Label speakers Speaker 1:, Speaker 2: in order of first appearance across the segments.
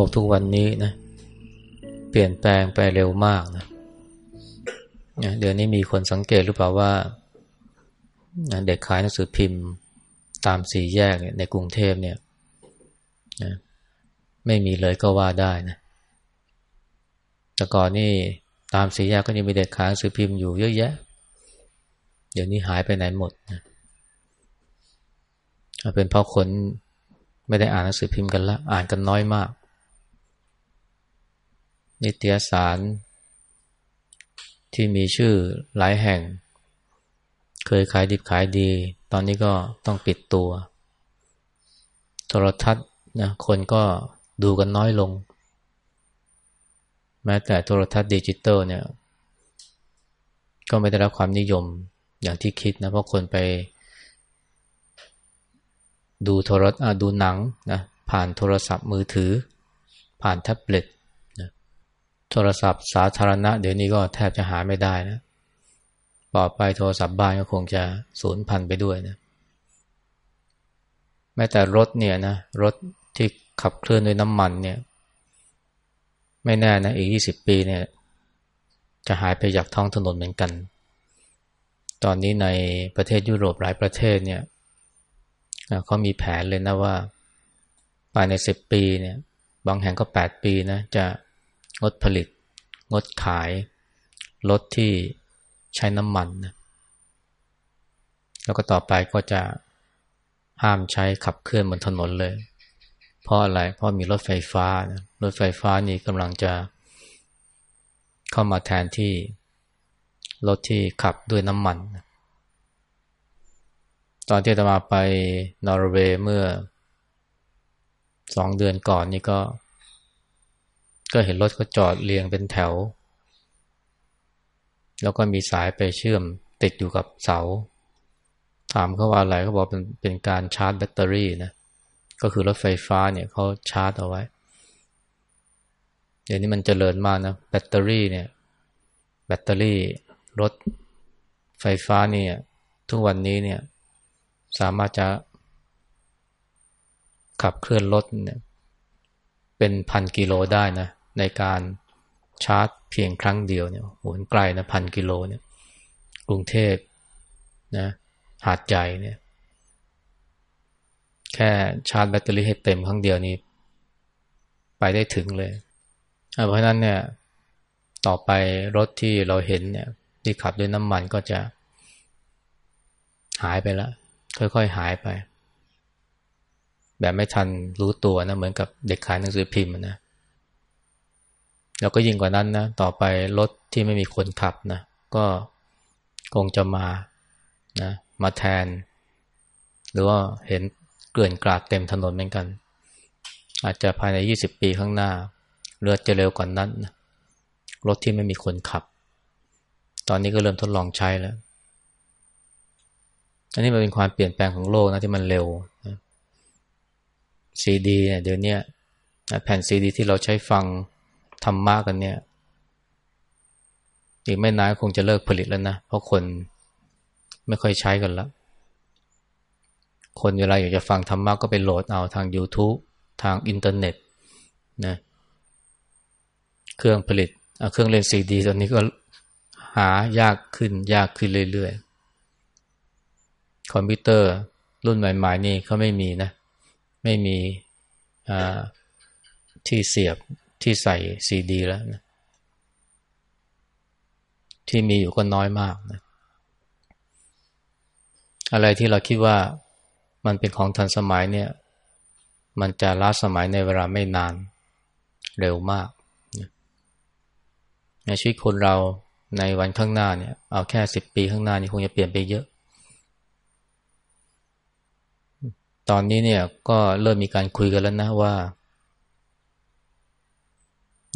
Speaker 1: โลกทุกวันนี้นะเปลี่ยนแปลงไปเร็วมากนะเดี๋ยวนี้มีคนสังเกตหรือเปล่าว่าเด็กขายหนังสือพิมพ์ตามสี่แยกในกรุงเทพเนี่ยนะไม่มีเลยก็ว่าได้นะแต่ก่อนนี่ตามสี่แยกก็ยังมีเด็กขายหนังสือพิมพ์อยู่เยอะแยะ เดี๋ยวนี้หายไปไหนหมดนะเป็นเพราะคนไม่ได้อ่านหนังสือพิมพ์กันละ อ่านกันน้อยมาก นิตยสาร ที่มีชื่อหลายแห่ง เคยขายดิบขายดี ตอนนี้ก็ต้องปิดตัว โทรทัศน์นะคนก็ดูกันน้อยลง แม้แต่โทรทัศน์ดิจิตอลเนี่ยก็ไม่ได้รับความนิยมอย่างที่คิดนะ เพราะคนไป ดูโทรศัพท์ดูหนังนะผ่านโทรศัพท์มือถือ ผ่านแท็บเล็ต โทรศัพท์สาธารณะ เดี๋ยวนี้ก็แทบจะหาไม่ได้นะต่อไปโทรศัพท์บ้านก็คงจะสูญพันธุ์ไปด้วยนะแม้แต่รถเนี่ยนะรถที่ขับเคลื่อนด้วยน้ำมันเนี่ย ไม่แน่นะอีกยี่สิบปีเนี่ย จะหายไปจากท้องถนนเหมือนกัน ตอนนี้ในประเทศยุโรปหลายประเทศเนี่ยเขามีแผนเลยนะว่าภายในสิบปีเนี่ย บางแห่งก็แปดปีนะ จะ งดผลิต งดขาย รถที่ใช้น้ำมันนะแล้วก็ต่อไปก็จะห้ามใช้ขับเคลื่อนบนถนนเลย เพราะอะไร เพราะมีรถไฟฟ้านะรถไฟฟ้านี่กำลังจะเข้ามาแทนที่รถที่ขับด้วยน้ำมัน ตอนที่ตมาไปนอร์เวย์เมื่อสองเดือนก่อนนี่ก็ ก็เห็นรถเขาจอดเรียงเป็นแถว แล้วก็มีสายไปเชื่อมติดอยู่กับเสา ถามเขาว่าอะไรเขาบอกเป็นเป็นการชาร์จแบตเตอรี่นะก็คือรถไฟฟ้าเนี่ยเขาชาร์จเอาไว้ เดี๋ยวนี้มันเจริญมากนะแบตเตอรี่เนี่ย แบตเตอรี่รถไฟฟ้าเนี่ย ทุกวันนี้เนี่ยสามารถจะ ขับเคลื่อนรถเนี่ยเป็นพันกิโลได้นะ ในการชาร์จเพียงครั้งเดียวเนี่ยโหนไกลนะพันกิโลเนี่ยกรุงเทพนะหาดใหญ่เนี่ย แค่ชาร์จแบตเตอรี่ให้เต็มครั้งเดียวนี้ ไปได้ถึงเลยเพราะนั้นเนี่ย ต่อไปรถที่เราเห็นเนี่ย ที่ขับด้วยน้ำมันก็จะ หายไปล้วค่อยๆหายไป แบบไม่ทันรู้ตัวนะ เหมือนกับเด็กขายหนังสือพิมพ์นะ แล้วก็ยิ่งกว่านั้นนะต่อไปรถที่ไม่มีคนขับนะก็คงจะมานะมาแทน หรือว่าเห็นเกลื่อนกลาดเต็มถนนเหมือนกัน อาจจะภายในยี่สิบปีข้างหน้า เรือจะเร็วกว่านนั้นนะรถที่ไม่มีคนขับ ตอนนี้ก็เริ่มทดลองใช้แล้ว อันนี้มันเป็นความเปลี่ยนแปลงของโลกนะที่มันเร็วซีดีเนี่ยเดี๋ยวนี้แผ่นซีดีที่เราใช้ฟัง ธรรมะกันเนี่ยอีกไม่นานคงจะเลิกผลิตแล้วนะ เพราะคนไม่ค่อยใช้กันล้วคนเวลาอยากจะฟังธรรมะก็ไปโหลดเอาทาง YouTube ทางอินเทอร์เน็ตนะเครื่องผลิตเครื่องเล่นซีดีตอนนี้ก็หายากขึ้นยากขึ้นเรื่อยๆ คอมพิวเตอร์รุ่นใหม่ๆนี่เขาไม่มีนะ ไม่มีที่เสียบ ที่ใส่ซีดีแล้วนะที่มีอยู่ก็น้อยมากนะอะไรที่เราคิดว่ามันเป็นของทันสมัยเนี่ย มันจะล้าสมัยในเวลาไม่นานเร็วมากในชีวิตคนเราในวันข้างหน้าเนี่ย เอาแค่สิบปีข้างหน้านี่คงจะเปลี่ยนไปเยอะ ตอนนี้เนี่ยก็เริ่มมีการคุยกันแล้วนะว่า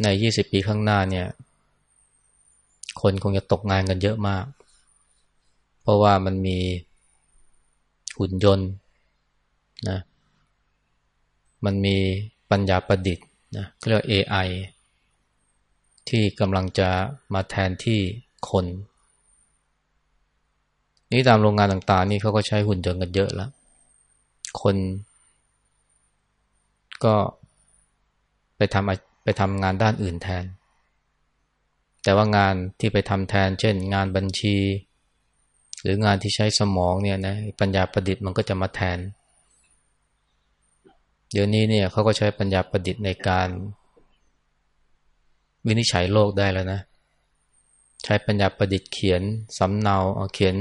Speaker 1: ในยี่สิบปีข้างหน้าเนี่ย คนคงจะตกงานกันเยอะมาก เพราะว่ามันมีหุ่นยนต์นะมันมีปัญญาประดิษฐ์นะเรียกว่า AI ที่กำลังจะมาแทนที่คน นี่ตามโรงงานต่างๆ นี่เขาก็ใช้หุ่นยนต์กันเยอะแล้ว คนก็ไปทำ ไปทำงานด้านอื่นแทน แต่ว่างานที่ไปทำแทน เช่น งานบัญชี หรืองานที่ใช้สมองเนี่ยนะปัญญาประดิษฐ์มันก็จะมาแทน เดี๋ยวนี้เนี่ยเขาก็ใช้ปัญญาประดิษฐ์ในการวินิจฉัยโลกได้แล้วนะ ใช้ปัญญาประดิษฐ์เขียนสำเนาเขียน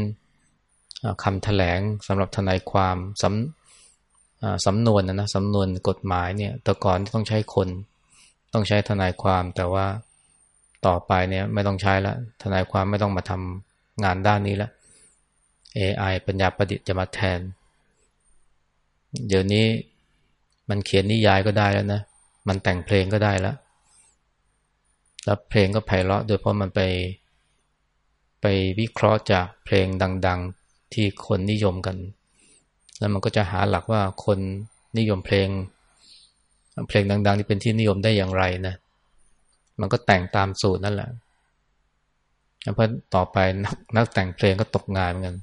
Speaker 1: คำถแถลงสำหรับทนายความสำสำนวนนะนะสำนวนกฎหมายเนี่ยแต่ก่อนต้องใช้คน ต้องใช้ทนายความแต่ว่าต่อไปเนี่ยไม่ต้องใช้ละทนายความไม่ต้องมาทำงานด้านนี้ละ AI ปัญญาประดิษฐ์จะมาแทน เดี๋ยวนี้มันเขียนนิยายก็ได้แล้วนะ มันแต่งเพลงก็ได้แล้ว แล้วเพลงก็ไพเราะโดยเพราะมันไป ไปวิเคราะห์จากเพลงดัง ๆที่คนนิยมกัน แล้วมันก็จะหาหลักว่าคนนิยมเพลง เพลงดังๆที่เป็นที่นิยมได้อย่างไรนะมันก็แต่งตามสูตรนั่นแหละเพราะต่อไปนักนักแต่งเพลงก็ตกงานเหมือนกัน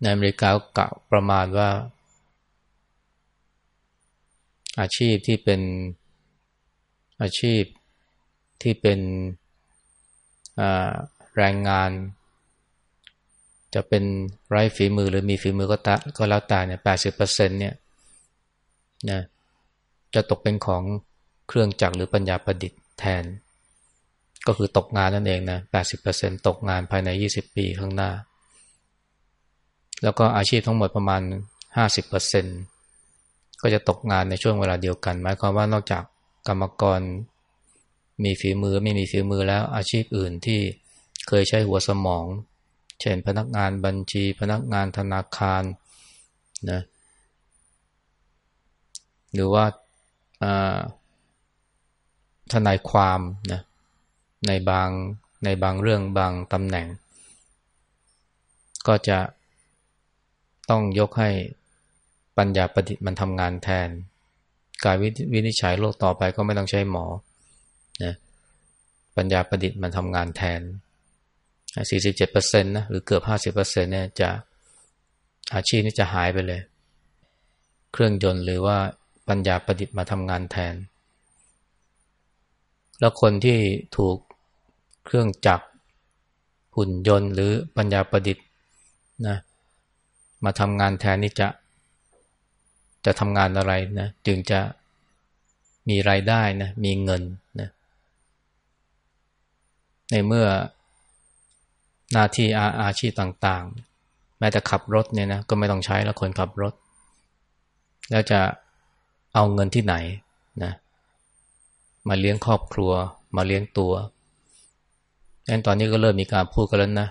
Speaker 1: ในอเมริกาก็กะประมาณว่า อาชีพที่เป็นอาชีพที่เป็นแรงงาน จะเป็นไร้ฝีมือหรือมีฝีมือก็ตาก็แล้วแต่เนี่ยแปดสิบเปอร์เซ็นเนี่ยนะ จะตกเป็นของเครื่องจักรหรือปัญญาประดิษฐ์แทน ก็คือตกงานนั่นเองนะแปดสิบเปอร์เซ็นตกงานภายในยี่สิบปีข้างหน้า แล้วก็อาชีพทั้งหมดประมาณห้าสิบเปอร์เซ็นก็จะตกงานในช่วงเวลาเดียวกัน หมายความว่านอกจากกรรมกรมีฝีมือไม่มีฝีมือแล้วอาชีพอื่นที่เคยใช้หัวสมอง เช่นพนักงานบัญชี พนักงานธนาคารนะหรือว่า ทนายความนะในบางในบางเรื่องบางตำแหน่ง ก็จะต้องยกให้ปัญญาประดิษฐ์มันทำงานแทน การวินิจฉัยโรคต่อไปก็ไม่ต้องใช้หมอนะปัญญาประดิษฐ์มันทำงานแทน 47%นะหรือเกือบ 50%เนี่ยจะอาชีพนี้จะหายไปเลย เครื่องยนต์หรือว่า ปัญญาประดิษฐ์มาทำงานแทน แล้วคนที่ถูกเครื่องจักรหุ่นยนต์ หรือปัญญาประดิษฐ์นะมาทำงานแทนนี่จะ จะทำงานอะไรนะจึงจะมีรายได้นะมีเงินนะในเมื่อหน้าที่อาอาชีพต่าง ๆ แม้แต่ขับรถเนี่ยนะก็ไม่ต้องใช้แล้วคนขับรถ แล้วจะ เอาเงินที่ไหนนะมาเลี้ยงครอบครัว มาเลี้ยงตัวงั้นตอนนี้ก็เริ่มมีการพูดกันแล้วนะ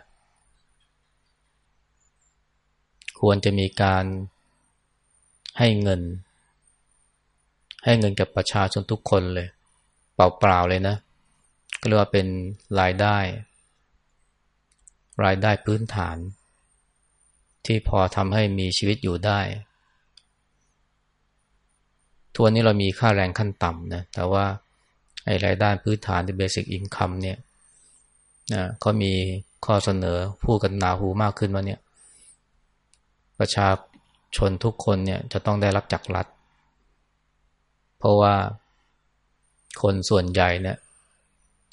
Speaker 1: ควรจะมีการให้เงิน ให้เงินกับประชาชนทุกคนเลย เปล่าๆเลยนะ ก็เรียกว่าเป็นรายได้ รายได้พื้นฐาน ที่พอทำให้มีชีวิตอยู่ได้ ทัวนนี้เรามีค่าแรงขั้นต่ำนะ แต่ว่าไอ้รายได้พื้นฐานที่เบสิกอินคัมเนี่ยนะเขามีข้อเสนอพูดกันหนาหูมากขึ้นว่าเนี่ย ประชาชนทุกคนเนี่ยจะต้องได้รับจากรัฐ เพราะว่าคนส่วนใหญ่เนี่ย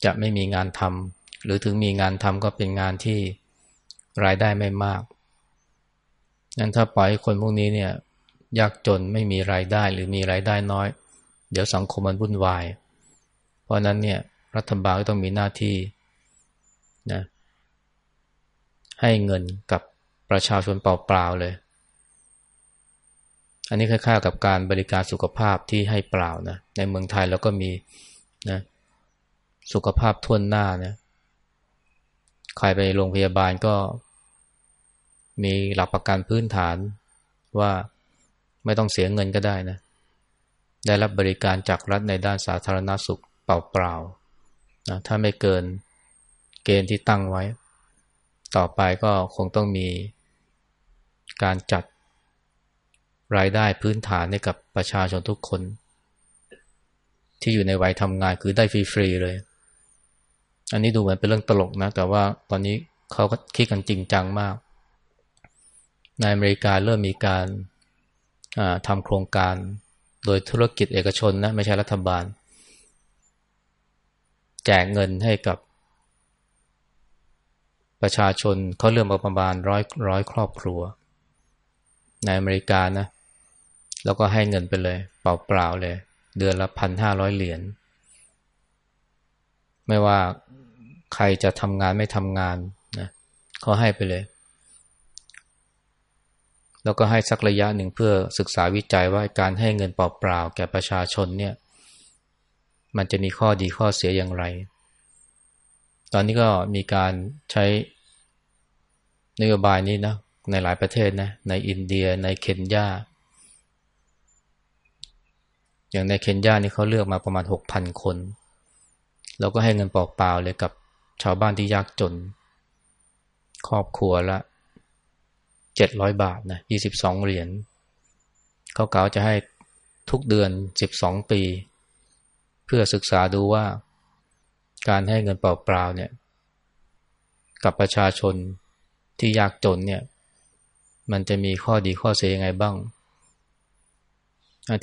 Speaker 1: จะไม่มีงานทำหรือถึงมีงานทำก็เป็นงานที่รายได้ไม่มากนั้นถ้าปล่อยคนพวกนี้เนี่ย ยากจนไม่มีรายได้หรือมีรายได้น้อย เดี๋ยวสังคมมันวุ่นวาย เพราะนั้นเนี่ยรัฐบาลก็ต้องมีหน้าที่นะให้เงินกับประชาชนเปล่าๆเลย อันนี้คล้ายๆกับการบริการสุขภาพที่ให้เปล่านะ ในเมืองไทยแล้วก็มีนะสุขภาพทวนหน้านี่ยใครไปโรงพยาบาลก็มีหลักประกันพื้นฐานว่า ไม่ต้องเสียเงินก็ได้นะ ได้รับบริการจากรัฐในด้านสาธารณาสุขเปล่าๆนะถ้าไม่เกินเกณฑ์ที่ตั้งไว้ ต่อไปก็คงต้องมีการจัดรายได้พื้นฐานให้กับประชาชนทุกคน ที่อยู่ในวัยทำงานคือได้ฟรีๆเลย อันนี้ดูเหมือนเป็นเรื่องตลกนะ แต่ว่าตอนนี้เขาก็คิดกันจริงจังมาก ในอเมริกาเริ่มมีการ ทำโครงการโดยธุรกิจเอกชนนะไม่ใช่รัฐบาล แจกเงินให้กับ ประชาชนเขาเรื่องประมาณร้อยร้อยครอบครัว ในอเมริกานะ แล้วก็ให้เงินไปเลย เปล่าๆเลย เดือนละพันห้าร้อยเหรียญไม่ว่าใครจะทำงานไม่ทำงานนะเขาให้ไปเลย แล้วก็ให้สักระยะหนึ่งเพื่อศึกษาวิจัยว่าการให้เงินเปล่าๆแก่ประชาชนเนี่ยมันจะมีข้อดีข้อเสียอย่างไร ตอนนี้ก็มีการใช้นโยบายนี้นะในหลายประเทศนะในอินเดียในเคนยาอย่างในเคนยานี่เขาเลือกมาประมาณหกพันคน แล้วก็ให้เงินเปล่าๆเลยกับชาวบ้านที่ยากจน ครอบครัวละ เจ็ดร้อยบาทนะยี่สิบสองเหรียญเขาเก่าจะให้ทุกเดือนสิบสองปี เพื่อศึกษาดูว่า การให้เงินเปล่าๆเนี่ย กับประชาชนที่ยากจนเนี่ย มันจะมีข้อดีข้อเสียยังไงบ้าง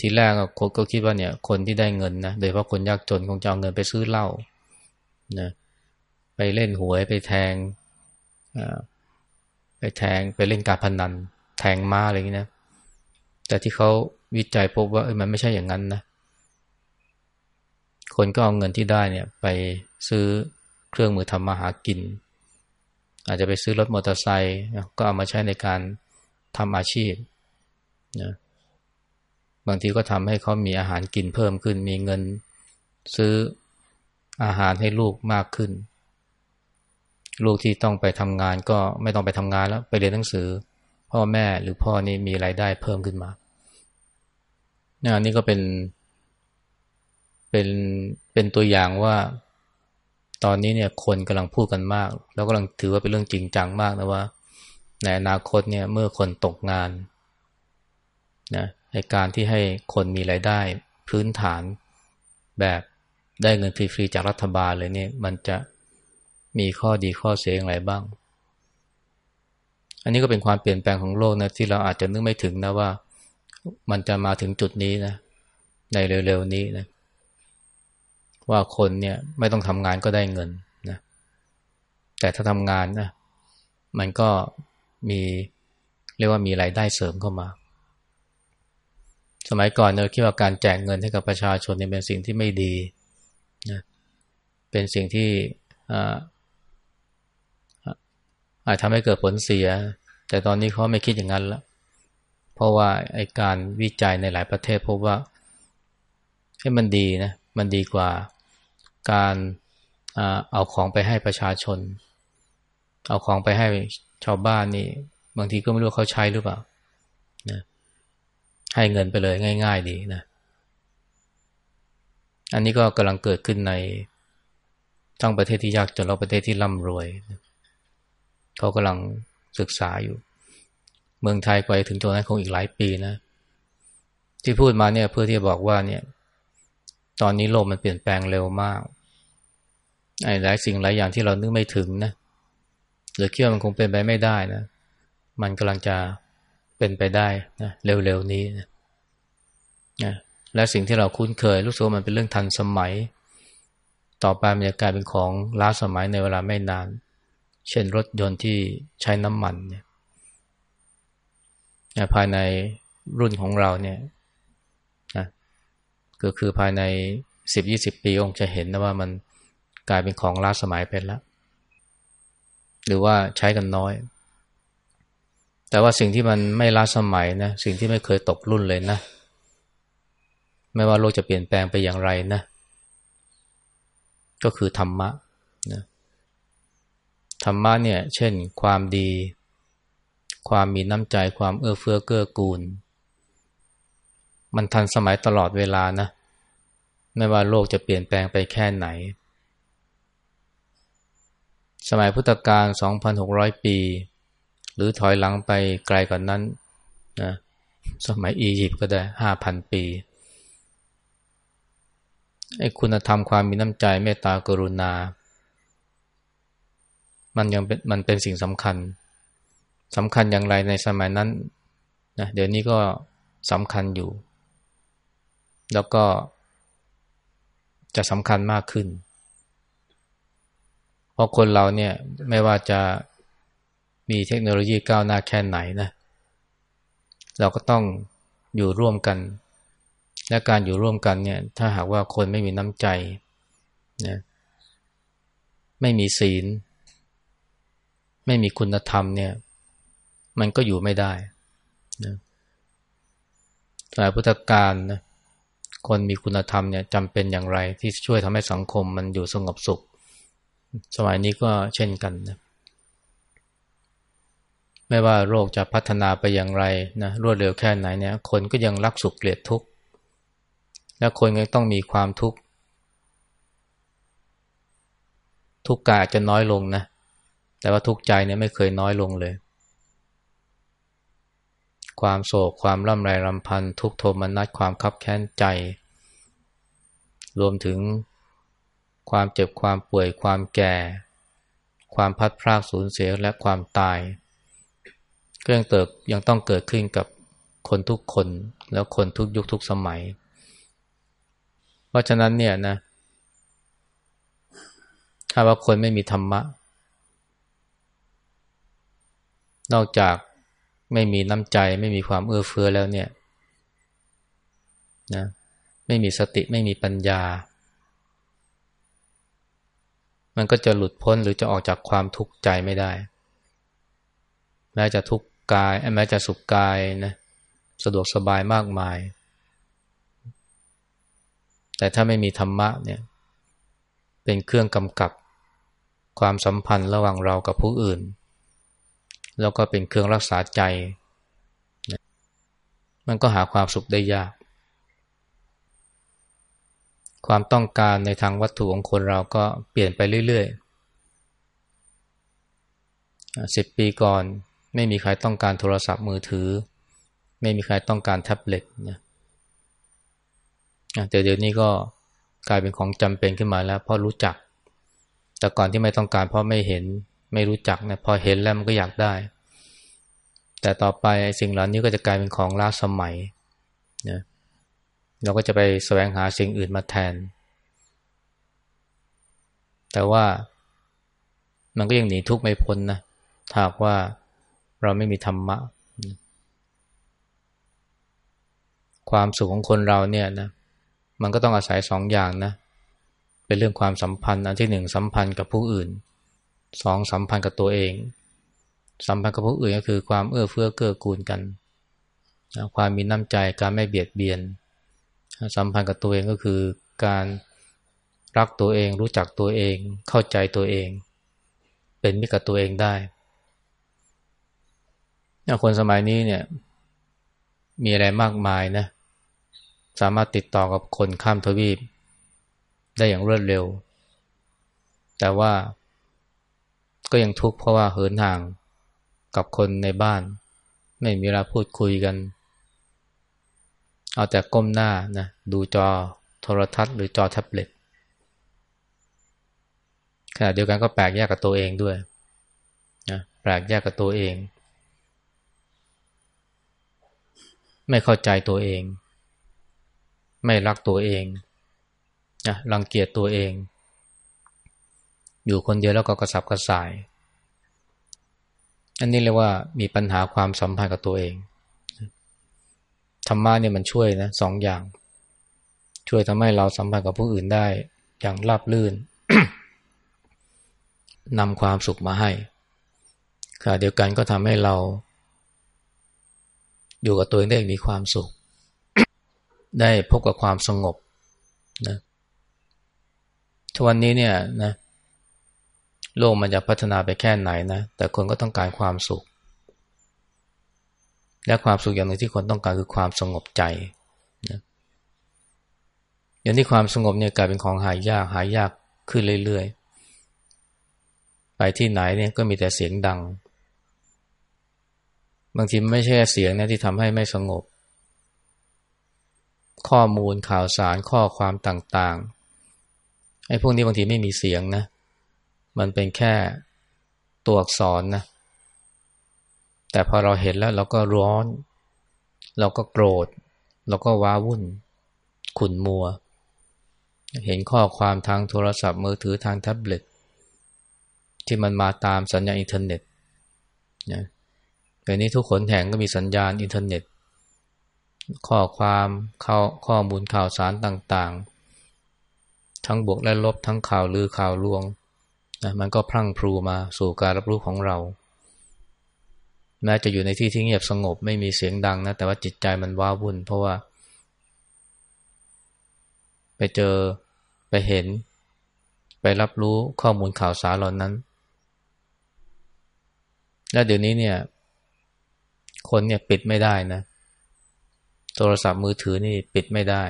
Speaker 1: ทีแรกคนก็คิดว่าเนี่ย คนที่ได้เงินนะโดยเฉพาะคนยากจนคงจะเอาเงินไปซื้อเหล้านะไปเล่นหวยไปแทง ไปแทงไปเล่นการพนัน แทงม้าอะไรอย่างนี้นะ แต่ที่เขาวิจัยพบว่าเออมันไม่ใช่อย่างนั้นนะ คนก็เอาเงินที่ได้เนี่ย ไปซื้อเครื่องมือทำมาหากิน อาจจะไปซื้อรถมอเตอร์ไซค์ก็เอามาใช้ในการทำอาชีพนะบางทีก็ทำให้เขามีอาหารกินเพิ่มขึ้น มีเงินซื้ออาหารให้ลูกมากขึ้น ลูกที่ต้องไปทำงานก็ไม่ต้องไปทำงานแล้วไปเรียนหนังสือ พ่อแม่หรือพ่อนี่มีรายได้เพิ่มขึ้นมานี่นี่ก็เป็นเป็นเป็นตัวอย่างว่า ตอนนี้เนี่ยคนกำลังพูดกันมาก แล้วกำลังถือว่าเป็นเรื่องจริงจังมากนะว่าในอนาคตเนี่ยเมื่อคนตกงานนะในการที่ให้คนมีรายได้พื้นฐานแบบได้เงินฟรีๆจากรัฐบาลเลยเนี่ยมันจะ มีข้อดีข้อเสียอย่างไรบ้าง อันนี้ก็เป็นความเปลี่ยนแปลงของโลกนะที่เราอาจจะนึกไม่ถึงนะว่า มันจะมาถึงจุดนี้นะในเร็วๆนี้นะว่าคนเนี่ยไม่ต้องทำงานก็ได้เงินนะแต่ถ้าทำงานนะมันก็มีเรียกว่ามีรายได้เสริมเข้ามา สมัยก่อนเราคิดว่าการแจกเงินให้กับประชาชนเนี่ยเป็นสิ่งที่ไม่ดีนะเป็นสิ่งที่ อาจทำให้เกิดผลเสีย แต่ตอนนี้เขาไม่คิดอย่างนั้นแล้วเพราะว่าไอการวิจัยในหลายประเทศพบว่าให้มันดีนะมันดีกว่าการเอาของไปให้ประชาชน เอาของไปให้ชาวบ้านนี่ บางทีก็ไม่รู้เขาใช้หรือเปล่านะให้เงินไปเลยง่าย ๆ ดีนะอันนี้ก็กำลังเกิดขึ้นในทั้งประเทศที่ยากจนและประเทศที่ร่ำรวย เขากำลังศึกษาอยู่ เมืองไทยไปถึงตัวนั้นคงอีกหลายปีนะ ที่พูดมาเนี่ยเพื่อที่จะบอกว่าเนี่ย ตอนนี้โลกมันเปลี่ยนแปลงเร็วมากไอ้หลายสิ่งหลายอย่างที่เรานึกไม่ถึงนะหรือคิดว่ามันคงเป็นไปไม่ได้นะ มันกำลังจะเป็นไปได้นะเร็วๆนี้นะนะและสิ่งที่เราคุ้นเคยรู้สึกว่ามันเป็นเรื่องทันสมัย ต่อไปมันจะกลายเป็นของล้าสมัยในเวลาไม่นาน เช่นรถยนต์ที่ใช้น้ำมันเนี่ยภายในรุ่นของเราเนี่ยนะก็คือภายในสิบยี่สิบปีองค์จะเห็นนะว่ามันกลายเป็นของล้าสมัยไปแล้ว หรือว่าใช้กันน้อย แต่ว่าสิ่งที่มันไม่ล้าสมัยนะสิ่งที่ไม่เคยตกรุ่นเลยนะ ไม่ว่าโลกจะเปลี่ยนแปลงไปอย่างไรนะ ก็คือธรรมะนะ ธรรมะเนี่ย เช่น ความดี ความมีน้ำใจความเอื้อเฟื้อเกื้อกูล มันทันสมัยตลอดเวลานะ ไม่ว่าโลกจะเปลี่ยนแปลงไปแค่ไหน สมัยพุทธกาล 2,600 ปี หรือถอยหลังไปไกลกว่านนั้นนะสมัยอียิปต์ก็ได้ห้าพันปีไอ้คุณธรรมความมีน้ำใจเมตตากรุณา มันยังเป็นมันเป็นสิ่งสำคัญสำคัญอย่างไรในสมัยนั้นนะเดี๋ยวนี้ก็สำคัญอยู่ แล้วก็จะสำคัญมากขึ้น เพราะคนเราเนี่ยไม่ว่าจะมีเทคโนโลยีก้าวหน้าแค่ไหนนะเราก็ต้องอยู่ร่วมกัน และการอยู่ร่วมกันเนี่ย ถ้าหากว่าคนไม่มีน้ำใจนะไม่มีศีล ไม่มีคุณธรรมเนี่ย มันก็อยู่ไม่ได้นะสมัยพุทธกาลนะคนมีคุณธรรมเนี่ยจำเป็นอย่างไร ที่ช่วยทำให้สังคมมันอยู่สงบสุข สมัยนี้ก็เช่นกันนะไม่ว่าโรคจะพัฒนาไปอย่างไรนะรวดเร็วแค่ไหนเนี่ย คนก็ยังรักสุขเกลียดทุกข์และคนก็ต้องมีความทุกข์ทุกข์กาจะน้อยลงนะ แต่ว่าทุกข์ใจเนี่ยไม่เคยน้อยลงเลย ความโศกความร่ำไรรำพันทุกโทมนัสความคับแค้นใจ รวมถึงความเจ็บความป่วยความแก่ ความพัดพรากสูญเสียและความตายก็ยังเติบยังต้องเกิดขึ้นกับคนทุกคนแล้วคนทุกยุคทุกสมัย เพราะฉะนั้นเนี่ยนะถ้าว่าคนไม่มีธรรมะ นอกจากไม่มีน้ำใจ ไม่มีความเอื้อเฟื้อแล้วเนี่ยนะไม่มีสติไม่มีปัญญา มันก็จะหลุดพ้นหรือจะออกจากความทุกข์ใจไม่ได้ แม้จะทุกข์กาย แม้จะสุขกายนะสะดวกสบายมากมาย แต่ถ้าไม่มีธรรมะเนี่ย เป็นเครื่องกำกับความสัมพันธ์ระหว่างเรากับผู้อื่น แล้วก็เป็นเครื่องรักษาใจ มันก็หาความสุขได้ยาก ความต้องการในทางวัตถุของคนเราก็เปลี่ยนไปเรื่อยๆสิบปีก่อนไม่มีใครต้องการโทรศัพท์มือถือ ไม่มีใครต้องการแท็บเล็ตนะแต่เดี๋ยวนี้ก็กลายเป็นของจำเป็นขึ้นมาแล้วเพราะรู้จัก แต่ก่อนที่ไม่ต้องการเพราะไม่เห็น ไม่รู้จักนะพอเห็นแล้วมันก็อยากได้ แต่ต่อไปสิ่งเหล่านี้ก็จะกลายเป็นของล้าสมัยนะเราก็จะไปแสวงหาสิ่งอื่นมาแทน แต่ว่ามันก็ยังหนีทุกข์ไม่พ้นนะถ้าว่าเราไม่มีธรรมะ ความสุขของคนเราเนี่ยนะมันก็ต้องอาศัยสองอย่างนะเป็นเรื่องความสัมพันธ์อันที่หนึ่งสัมพันธ์กับผู้อื่น สองสัมพันธ์กับตัวเอง สัมพันธ์กับผู้อื่นก็คือความเอื้อเฟื้อเกื้อกูลกันความมีน้ำใจการไม่เบียดเบียน สัมพันธ์กับตัวเองก็คือการรักตัวเองรู้จักตัวเองเข้าใจตัวเอง เป็นมิตรกับตัวเองได้คนสมัยนี้เนี่ยมีอะไรมากมายนะสามารถติดต่อกับคนข้ามทวีป ได้อย่างรวดเร็ว แต่ว่า ก็ยังทุกข์เพราะว่าเหินห่างกับคนในบ้าน ไม่มีเวลาพูดคุยกัน เอาแต่ก้มหน้านะดูจอโทรทัศน์หรือจอแท็บเล็ตขณะเดียวกันก็แปลกแยกกับตัวเองด้วยนะแปลกแยกกับตัวเอง ไม่เข้าใจตัวเอง ไม่รักตัวเองนะรังเกียจตัวเอง อยู่คนเดียวแล้วก็กระสับกระส่าย อันนี้เรียกว่ามีปัญหาความสัมพันธ์กับตัวเอง ธรรมะเนี่ยมันช่วยนะสองอย่าง ช่วยทำให้เราสัมพันธ์กับผู้อื่นได้อย่างราบลื่นนำความสุขมาให้ขณะเดียวกันก็ทำให้เรา อยู่กับตัวเองได้มีความสุข ได้พบกับความสงบนะทุกวันนี้เนี่ยนะ โลกมันจะพัฒนาไปแค่ไหนนะ แต่คนก็ต้องการความสุข และความสุขอย่างหนึ่งที่คนต้องการคือความสงบใจนะอย่างที่ความสงบเนี่ยกลายเป็นของหายากหายากขึ้นเรื่อยๆ ไปที่ไหนเนี่ยก็มีแต่เสียงดัง บางทีไม่ใช่เสียงนะที่ทำให้ไม่สงบ ข้อมูลข่าวสารข้อความต่างๆไอ้พวกนี้บางทีไม่มีเสียงนะ มันเป็นแค่ตัวอักษรนะ แต่พอเราเห็นแล้วเราก็ร้อน เราก็โกรธ เราก็ว้าวุ่น ขุ่นมัว เห็นข้อความทางโทรศัพท์มือถือทางแท็บเล็ตที่มันมาตามสัญญาณอินเทอร์เน็ตนะเดี๋ยวนี้ทุกหนแห่งก็มีสัญญาณอินเทอร์เน็ต ข้อความข้าข้อมูลข่าวสารต่างๆ ทั้งบวกและลบทั้งข่าวลือข่าวลวง นะมันก็พรั่งพรูมาสู่การรับรู้ของเราแม้จะอยู่ในที่ที่เงียบสงบไม่มีเสียงดังนะแต่ว่าจิตใจมันว้าวุ่น เพราะว่า ไปเจอไปเห็น ไปรับรู้ข้อมูลข่าวสารเหล่านั้น และเดี๋ยวนี้เนี่ย คนเนี่ยปิดไม่ได้นะ โทรศัพท์มือถือนี่ปิดไม่ได้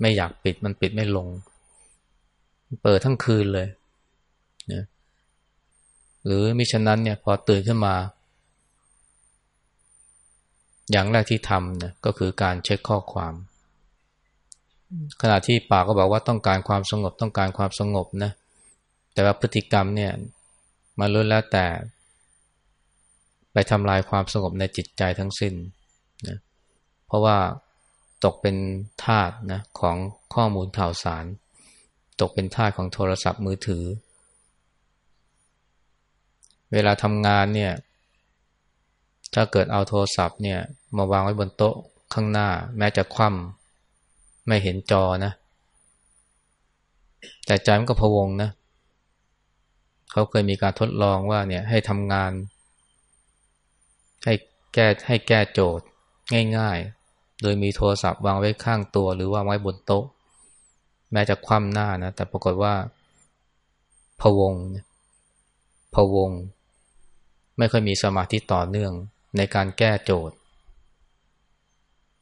Speaker 1: ไม่อยากปิดมันปิดไม่ลง เปิดทั้งคืนเลย นะหรือมิฉะนั้นเนี่ยพอตื่นขึ้นมา อย่างแรกที่ทำนะก็คือการเช็คข้อความ ขณะที่ปากก็บอกว่าต้องการความสงบต้องการความสงบนะแต่ว่าพฤติกรรมเนี่ยมาล้วนแล้วแต่ ไปทำลายความสงบในจิตใจทั้งสิ้นนะเพราะว่าตกเป็นทาสนะของข้อมูลข่าวสาร ตกเป็นทาสของโทรศัพท์มือถือ เวลาทำงานเนี่ย ถ้าเกิดเอาโทรศัพท์เนี่ย มาวางไว้บนโต๊ะข้างหน้า แม้จะคว่ำไม่เห็นจอนะ แต่ใจมันก็พวงนะ เขาเคยมีการทดลองว่าเนี่ยให้ทำงาน ให้แก้ให้แก้โจทย์ง่ายๆ โดยมีโทรศัพท์วางไว้ข้างตัว หรือว่าไว้บนโต๊ะ แม้จะคว่ำหน้านะ แต่ปรากฏว่าพวงพวง ไม่ค่อยมีสมาธิต่อเนื่องในการแก้โจทย์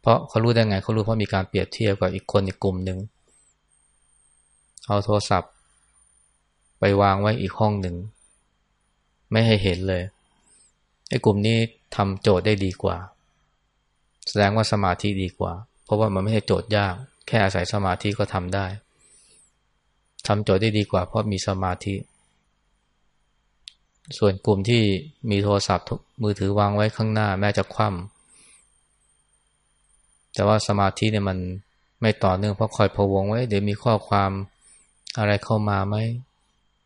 Speaker 1: เพราะเขารู้ได้ไงเขารู้เพราะมีการเปรียบเทียบกับอีกคนอีกกลุ่มหนึ่งเอาโทรศัพท์ ไปวางไว้อีกห้องหนึ่ง ไม่ให้เห็นเลยไอ้กลุ่มนี้ทำโจทย์ได้ดีกว่า แสดงว่าสมาธิดีกว่า เพราะว่ามันไม่ใช่โจทย์ยาก แค่อาศัยสมาธิก็ทำได้ทำโจทย์ได้ดีกว่า เพราะมีสมาธิ ส่วนกลุ่มที่มีโทรศัพท์มือถือวางไว้ข้างหน้าแม้จะคว่ำแต่ว่าสมาธิเนี่ยมันไม่ต่อเนื่องเพราะคอยพะวงไว้ เดี๋ยวมีข้อความอะไรเข้ามาไหม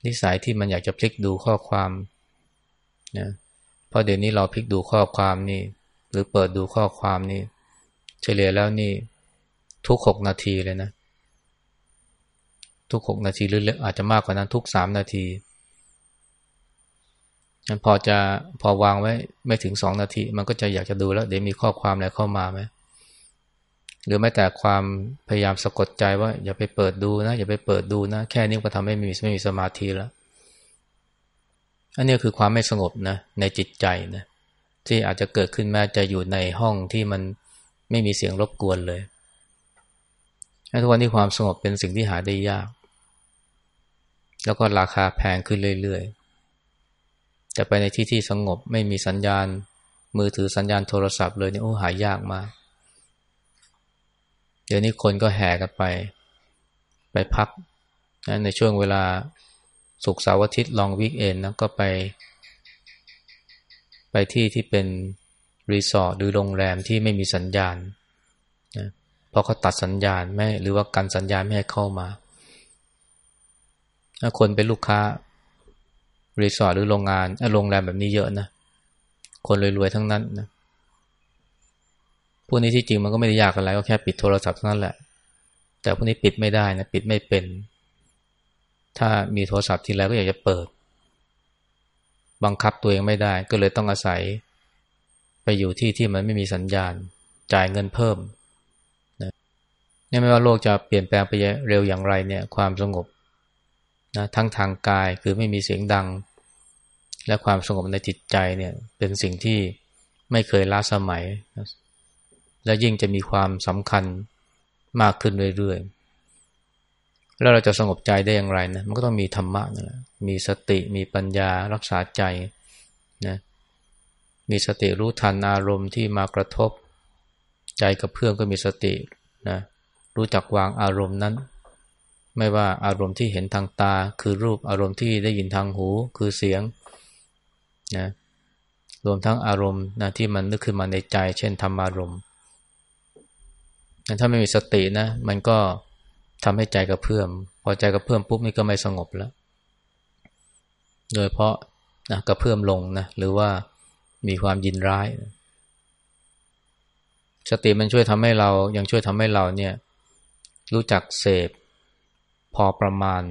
Speaker 1: นิสัยที่มันอยากจะพลิกดูข้อความนะเพราะเดี๋ยวนี้เราพลิกดูข้อความนี่ หรือเปิดดูข้อความนี่ เฉลี่ยแล้วนี่ทุกหกนาทีเลยนะ ทุกหกนาทีหรืออาจจะมากกว่านั้นทุกสามนาที พอจะพอวางไว้ไม่ถึงสองนาที มันก็จะอยากจะดูแล้ว เดี๋ยวมีข้อความอะไรเข้ามาไหมหรือแม้แต่ความพยายามสะกดใจว่า อย่าไปเปิดดูนะ อย่าไปเปิดดูนะ แค่นี้ก็ทำให้ไม่มีไม่มีสมาธิแล้ว อันนี้คือความไม่สงบนะ ในจิตใจนะที่อาจจะเกิดขึ้นแม้จะอยู่ในห้องที่มันไม่มีเสียงรบกวนเลยทุกวันนี้ความสงบเป็นสิ่งที่หาได้ยาก แล้วก็ราคาแพงขึ้นเรื่อยๆ จะไปในที่ที่สงบไม่มีสัญญาณ มือถือสัญญาณโทรศัพท์เลยเนี่ยโอ้หายากมาก เดี๋ยวนี้คนก็แห่กันไป ไปพักนะในช่วงเวลาสุกเสาร์อาทิตย์ลองวิกเอนนะก็ไป ไปที่ที่เป็นรีสอร์ทหรือโรงแรมที่ไม่มีสัญญาณนะเพราะเขาตัดสัญญาณไม่หรือว่ากันสัญญาณไม่ให้เข้ามาถ้าคนเป็นลูกค้า รีสอร์ทหรือโรงงานโรงแรมแบบนี้เยอะนะ คนรวยๆทั้งนั้นนะพวกนี้ที่จริงมันก็ไม่ได้ยากอะไรก็แค่ปิดโทรศัพท์เท่านั้นแหละ แต่พวกนี้ปิดไม่ได้นะปิดไม่เป็น ถ้ามีโทรศัพท์ทีไรก็อยากจะเปิด บังคับตัวเองไม่ได้ ก็เลยต้องอาศัย ไปอยู่ที่ที่มันไม่มีสัญญาณ จ่ายเงินเพิ่มนะนี่ไม่ว่าโลกจะเปลี่ยนแปลงไปเร็วอย่างไรเนี่ย ความสงบนะทั้งทางกายคือไม่มีเสียงดัง และความสงบในจิตใจเนี่ยเป็นสิ่งที่ไม่เคยล้าสมัย และยิ่งจะมีความสำคัญมากขึ้นเรื่อยๆ แล้วเราจะสงบใจได้อย่างไรนะมันก็ต้องมีธรรมะนะมีสติมีปัญญารักษาใจนะมีสติรู้ทันอารมณ์ที่มากระทบ ใจกับเพื่อนก็มีสตินะรู้จักวางอารมณ์นั้น ไม่ว่าอารมณ์ที่เห็นทางตาคือรูปอารมณ์ที่ได้ยินทางหูคือเสียง นะรวมทั้งอารมณ์นะที่มันนึกขึ้นมาในใจ เช่นธรรมารมณ์ถ้าไม่มีสตินะ มันก็ทำให้ใจกระเพื่อม พอใจกระเพื่อมปุ๊บนี่ก็ไม่สงบแล้ว โดยเพราะนะกระเพื่อมลงนะหรือว่ามีความยินร้ายสติมันช่วยทำให้เรายังช่วยทำให้เราเนี่ย รู้จักเสพ พอประมาณ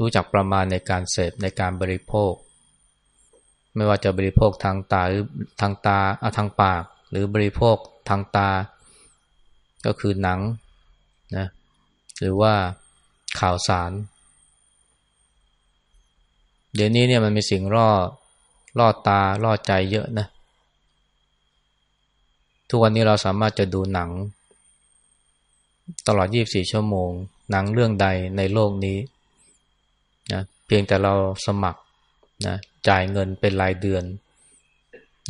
Speaker 1: รู้จักประมาณในการเสพในการบริโภค ไม่ว่าจะบริโภคทางตาหรือทางตาทางปาก หรือบริโภคทางตา ก็คือหนังนะหรือว่าข่าวสาร เดี๋ยวนี้เนี่ยมันมีสิ่งล่อล่อตาล่อใจเยอะนะ ทุกวันนี้เราสามารถจะดูหนัง ตลอด 24 ชั่วโมง หนังเรื่องใดในโลกนี้นะเพียงแต่เราสมัคร นะจ่ายเงินเป็นรายเดือน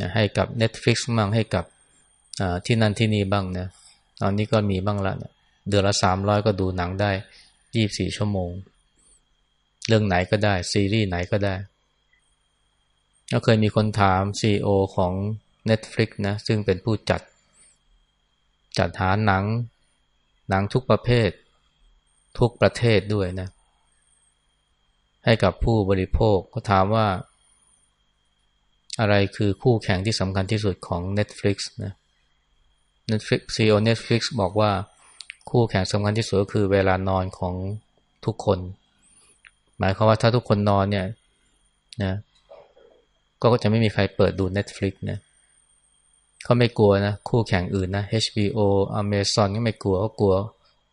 Speaker 1: นะให้กับ Netflix บ้างให้กับที่นั่นที่นี่บ้างนะตอนนี้ก็มีบ้างล้วนะเดือนละสามร้อยก็ดูหนังได้ยี่บสี่ชั่วโมง เรื่องไหนก็ได้ ซีรีส์ไหนก็ได้ก็เคยมีคนถามซีอของ Netflix นะซึ่งเป็นผู้จัด จัดหาหนัง หนังทุกประเภท ทุกประเทศด้วยนะ ให้กับผู้บริโภคก็ถามว่า อะไรคือคู่แข่งที่สำคัญที่สุดของ Netflix นะ Netflix CEO Netflix บอกว่าคู่แข่งสำคัญที่สุดก็คือเวลานอนของทุกคน หมายความว่าถ้าทุกคนนอนเนี่ยนะก็จะไม่มีใครเปิดดู Netflix นะเขาไม่กลัวนะ คู่แข่งอื่นนะ HBO Amazon ก็ไม่กลัวก็กลัว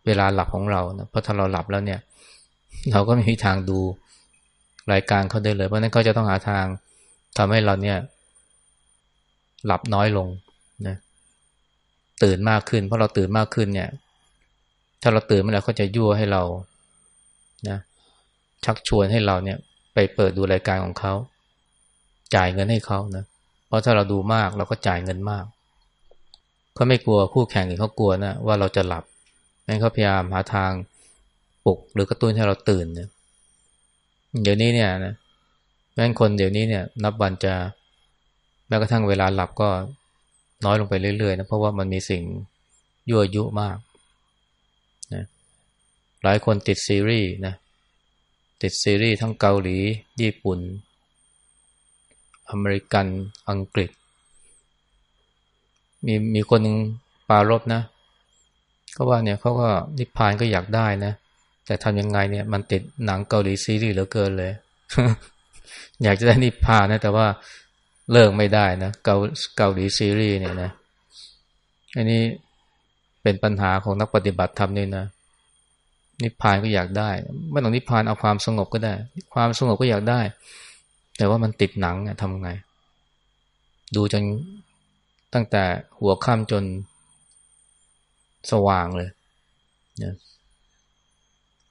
Speaker 1: เวลาหลับของเรานะเพราะถ้าเราหลับแล้วเนี่ย เราก็ไม่มีทางดู รายการเขาได้เลย เพราะนั้นเขาจะต้องหาทางทำให้เราเนี่ย หลับน้อยลงนะตื่นมากขึ้น เพราะเราตื่นมากขึ้นเนี่ย ถ้าเราตื่นเมื่อไหร่เขาจะยั่วให้เรานะชักชวนให้เราเนี่ย ไปเปิดดูรายการของเขา จ่ายเงินให้เขานะเพราะถ้าเราดูมากเราก็จ่ายเงินมากเขาไม่กลัวคู่แข่งหรือเขากลัวนะว่าเราจะหลับงั้นเขาพยายามหาทางปลุกหรือกระตุ้นให้เราตื่นเนี่ย เดี๋ยวนี้เนี่ยนะงั้นคนเดี๋ยวนี้เนี่ย นับวันจะแม้กระทั่งเวลาหลับก็น้อยลงไปเรื่อยๆนะเพราะว่ามันมีสิ่งยั่วยุมากนะหลายคนติดซีรีส์นะติดซีรีส์ทั้งเกาหลี ญี่ปุ่น อเมริกันอังกฤษ มีมีคนนึงปารบนะ ก็ว่าเนี่ยเขาก็นิพพานก็อยากได้นะ แต่ทำยังไงเนี่ย มันติดหนังเกาหลีซีรีส์เหลือเกินเลย อยากจะได้นิพพานนะ แต่ว่าเลิกไม่ได้นะเกาเกาหลีซีรีส์เนี่ยนะอันนี้เป็นปัญหาของนักปฏิบัติธรรมนี่นะนิพพานก็อยากได้ไม่ต้องนิพพานเอาความสงบก็ได้ ความสงบก็อยากได้ แต่ว่ามันติดหนังทำไง ดูจนตั้งแต่หัวค่ำจนสว่างเลยนะ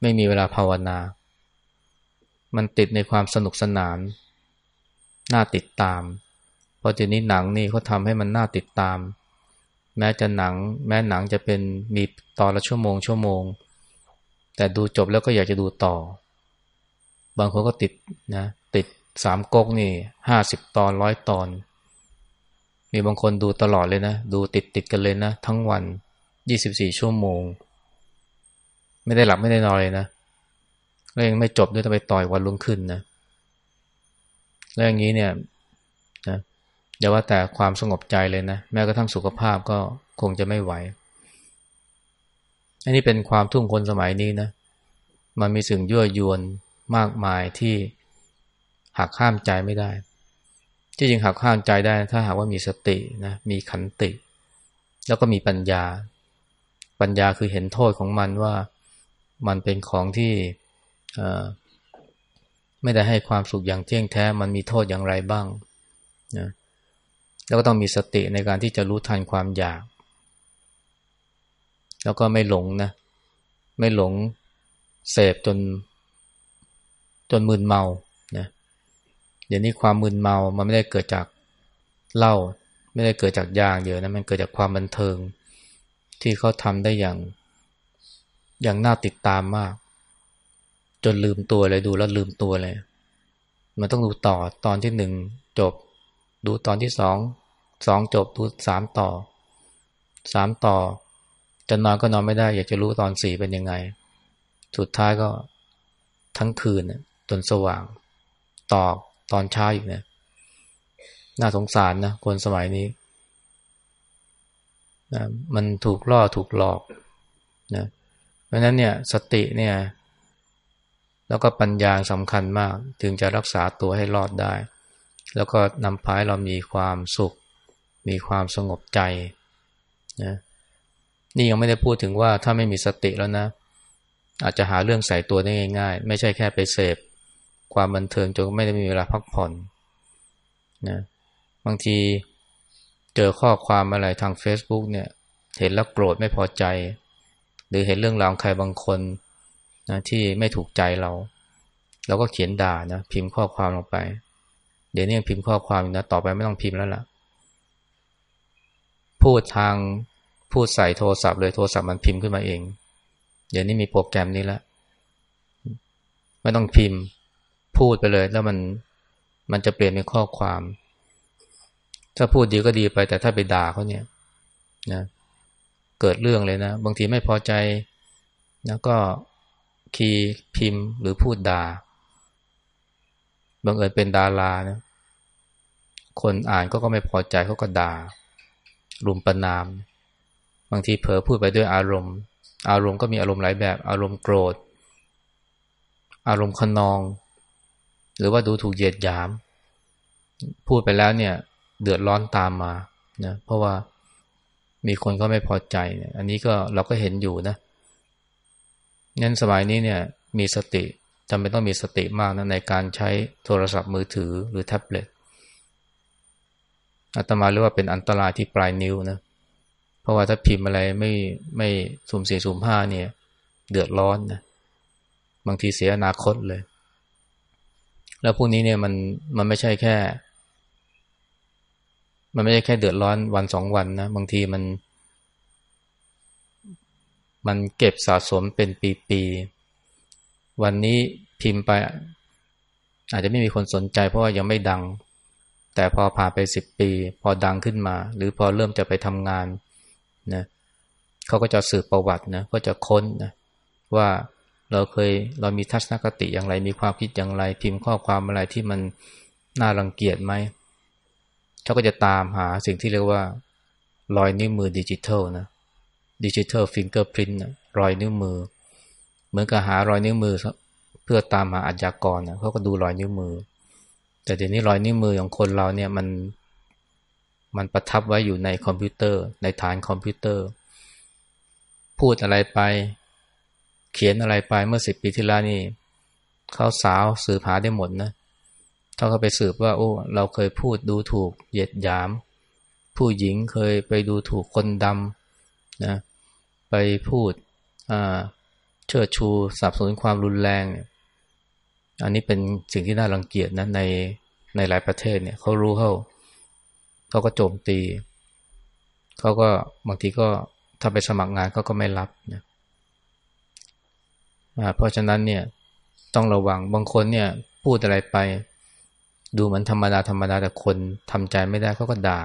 Speaker 1: ไม่มีเวลาภาวนา มันติดในความสนุกสนาน น่าติดตาม เพราะทีนี้หนังนี่เขาทำให้มันน่าติดตาม แม้จะหนัง แม้หนังจะเป็นมีตอนละชั่วโมง ชั่วโมง แต่ดูจบแล้วก็อยากจะดูต่อ บางคนก็ติดนะติดสามก๊กนี่ห้าสิบตอนร้อยตอน มีบางคนดูตลอดเลยนะ ดูติดติดกันเลยนะ ทั้งวันยี่สิบสี่ชั่วโมง ไม่ได้หลับไม่ได้นอนเลยนะแล้วยังไม่จบด้วยต้องไปต่อยวันรุ่งขึ้นนะแล้วอย่างนี้เนี่ยนะอย่าว่าแต่ความสงบใจเลยนะแม้กระทั่งสุขภาพก็คงจะไม่ไหว อันนี้เป็นความทุ่มคนสมัยนี้นะมันมีสิ่งยั่วยวนมากมายที่หักห้ามใจไม่ได้ ที่จริงหักห้ามใจได้ ถ้าหากว่ามีสตินะมีขันติ แล้วก็มีปัญญา ปัญญาคือเห็นโทษของมันว่า มันเป็นของที่ไม่ได้ให้ความสุขอย่างเที่ยงแท้ มันมีโทษอย่างไรบ้างนะแล้วก็ต้องมีสติในการที่จะรู้ทันความอยาก แล้วก็ไม่หลงนะ ไม่หลงเสพจน จนมึนเมานะเดี๋ยวนี้ความมึนเมา มันไม่ได้เกิดจากเหล้าไม่ได้เกิดจากยางเดียวนะ มันเกิดจากความบันเทิง ที่เขาทำได้อย่าง อย่างน่าติดตามมาก จนลืมตัวเลยดูแล้วลืมตัวเลย มันต้องดูต่อตอนที่หนึ่งจบ ดูตอนที่สองสองจบดูสามต่อสามต่อจะนอนก็นอนไม่ได้ อยากจะรู้ตอนสี่เป็นยังไง สุดท้ายก็ทั้งคืนจนสว่าง ต่อตอนเช้าอีกเนี่ยน่าสงสารนะคนสมัยนี้นะมันถูกล่อถูกหลอกนะ เพราะนั้นเนี่ยสติเนี่ยแล้วก็ปัญญาสำคัญมาก ถึงจะรักษาตัวให้รอดได้ แล้วก็นำพาให้เรามีความสุข มีความสงบใจนะนี่ยังไม่ได้พูดถึงว่าถ้าไม่มีสติแล้วนะ อาจจะหาเรื่องใส่ตัวได้ง่าย ๆ ไม่ใช่แค่ไปเสพความบันเทิงจนไม่ได้มีเวลาพักผ่อนนะบางทีเจอข้อความอะไรทาง Facebook เนี่ย เห็นแล้วโกรธไม่พอใจ หรือเห็นเรื่องราวใครบางคนนะที่ไม่ถูกใจเราเราก็เขียนด่านะพิมพ์ข้อความลงไป เดี๋ยวนี้พิมพ์ข้อความนะต่อไปไม่ต้องพิมพ์แล้วล่ะ พูดทางพูดใส่โทรศัพท์เลยโทรศัพท์มันพิมพ์ขึ้นมาเอง เดี๋ยวนี้มีโปรแกรมนี้แล้วไม่ต้องพิมพ์พูดไปเลย แล้วมันมันจะเปลี่ยนเป็นข้อความ ถ้าพูดดีก็ดีไป แต่ถ้าไปด่าเขาเนี่ยนะ เกิดเรื่องเลยนะ บางทีไม่พอใจนะก็คีย์พิมพ์หรือพูดด่าบางเอิญเป็นดารานะคนอ่านก็ก็ไม่พอใจเขาก็ด่ารุมประนาม บางทีเผลอพูดไปด้วยอารมณ์ อารมณ์ก็มีอารมณ์หลายแบบ อารมณ์โกรธ อารมณ์ขนอง หรือว่าดูถูกเหยียดหยาม พูดไปแล้วเนี่ย เดือดร้อนตามมานะเพราะว่า มีคนก็ไม่พอใจเนี่ยอันนี้ก็เราก็เห็นอยู่นะงั้นสมัยนี้เนี่ยมีสติจำเป็นต้องมีสติมากนะในการใช้โทรศัพท์มือถือหรือแท็บเล็ตอาตมาเรียกว่าเป็นอันตรายที่ปลายนิ้วนะเพราะว่าถ้าพิมพ์อะไรไม่ไม่สุ่มสี่สุ่มห้าเนี่ย เดือดร้อนนะบางทีเสียอนาคตเลย แล้วพวกนี้เนี่ยมันมันไม่ใช่แค่ มันไม่ใช่แค่เดือดร้อนวันสองวันนะ บางทีมัน มันเก็บสะสมเป็นปีๆ วันนี้พิมพ์ไป อาจจะไม่มีคนสนใจเพราะว่ายังไม่ดัง แต่พอผ่านไปสิบปี พอดังขึ้นมา หรือพอเริ่มจะไปทำงานนะเขาก็จะสืบประวัตินะก็จะค้นนะว่าเราเคยเรามีทัศนคติอย่างไร มีความคิดอย่างไร พิมพ์ข้อความอะไรที่มันน่ารังเกียจไหม เขาก็จะตามหาสิ่งที่เรียกว่า รอยนิ้วมือดิจิทัลนะ digital fingerprint รอยนิ้วมือ เหมือนกับหารอยนิ้วมือ เพื่อตามหาอาชญากรนะเขาก็ดูรอยนิ้วมือ แต่เดี๋ยวนี้รอยนิ้วมือของคนเราเนี่ยมันมันประทับไว้อยู่ในคอมพิวเตอร์ ในฐานคอมพิวเตอร์ พูดอะไรไป เขียนอะไรไปเมื่อสิบปีที่แล้วนี่เขาสาวสืบหาได้หมดนะ ถ้าเขาไปสืบว่า โอ้ เราเคยพูดดูถูกเหยียดหยาม ผู้หญิงเคยไปดูถูกคนดำนะไปพูดเชิดชูสับสนความรุนแรงเนี่ยอันนี้เป็นสิ่งที่น่ารังเกียจนะในในหลายประเทศเนี่ยเขารู้เขาเขาก็โจมตี เขาก็บางทีก็ถ้าไปสมัครงานเขาก็ไม่รับนะเพราะฉะนั้นเนี่ยต้องระวังบางคนเนี่ยพูดอะไรไป ดูเหมือนธรรมดาธรรมดาแต่คนทำใจไม่ได้เขาก็ด่า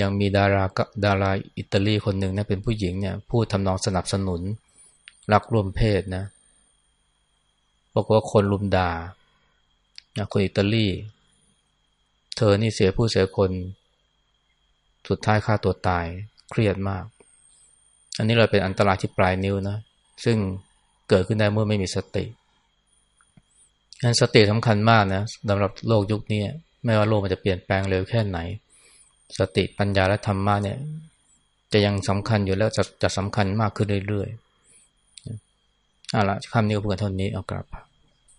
Speaker 1: ยังมีดาราดาราอิตาลีคนหนึ่งนะเป็นผู้หญิงเนี่ยพูดทำนองสนับสนุน รักร่วมเพศนะบอกว่าคนลุมด่าคนอิตาลี เธอนี่เสียผู้เสียคน สุดท้ายฆ่าตัวตายเครียดมาก อันนี้เราเป็นอันตรายที่ปลายนิ้วนะ ซึ่งเกิดขึ้นได้เมื่อไม่มีสติ นั้นสติสำคัญมากนะสำหรับโลกยุคนี้ไม่ว่าโลกมันจะเปลี่ยนแปลงเร็วแค่ไหน สติปัญญาและธรรมะเนี่ย จะยังสำคัญอยู่แล้วจะจะสำคัญมากขึ้นเรื่อยๆเอาละคำนี้เพื่อเท่านี้เอากลับ